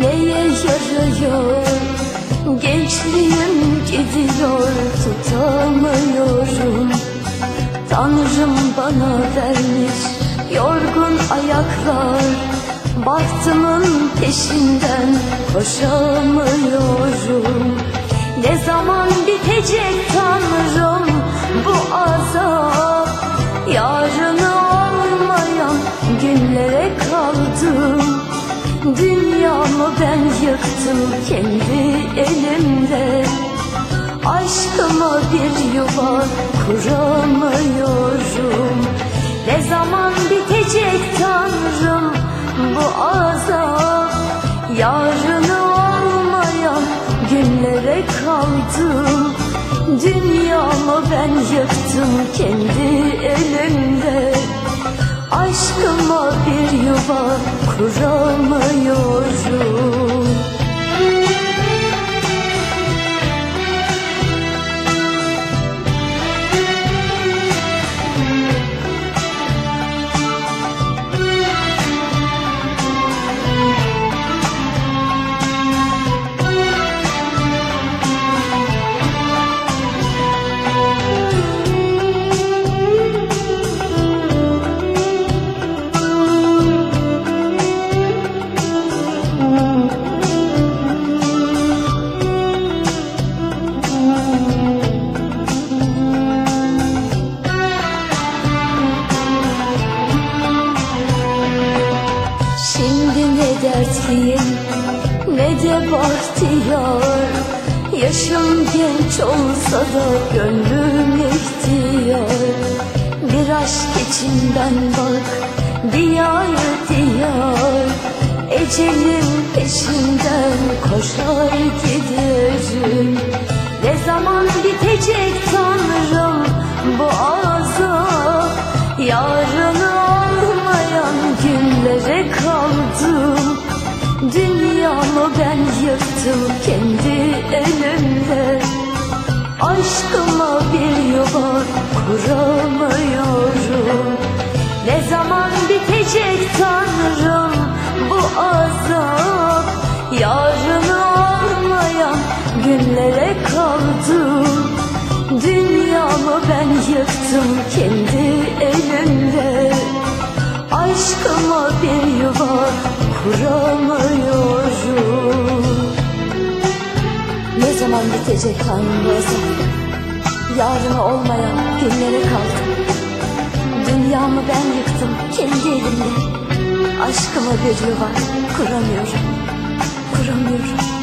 neye yarıyor Gençliğim gidiyor tutamıyorum. Tanrım bana vermiş yorgun ayaklar. Bahtımın peşinden koşamıyorum. Ne zaman bitecek yıktım kendi elimle Aşkıma bir yuva kuramıyorum. Ne zaman bitecek Tanrım bu azap? Yarını olmayan günlere kaldım. Dünyamı ben yıktım kendi elimle Aşkıma bir yuva kuramıyorum Şimdi ne de bahtiyar Yaşım genç olsa da gönlüm ihtiyar. Bir aşk içinden bak diyar diyar. Ecelin peşinden koşar giderim Ne zaman bitecek Tanrım Dünyamı ben yıktım kendi elimle Aşkıma bir yuva kuramıyorum. Ne zaman bitecek Tanrım bu azap? Yarını olmayan günlere kaldım Dünyamı ben yıktım kendi elimle Aşkıma bir yuva kuramıyorum Tanrım bu azap Yarını olmayan günlere kaldım. Dünyamı ben yıktım kendi elimle. Aşkıma bir yuva kuramıyorum Kuramıyorum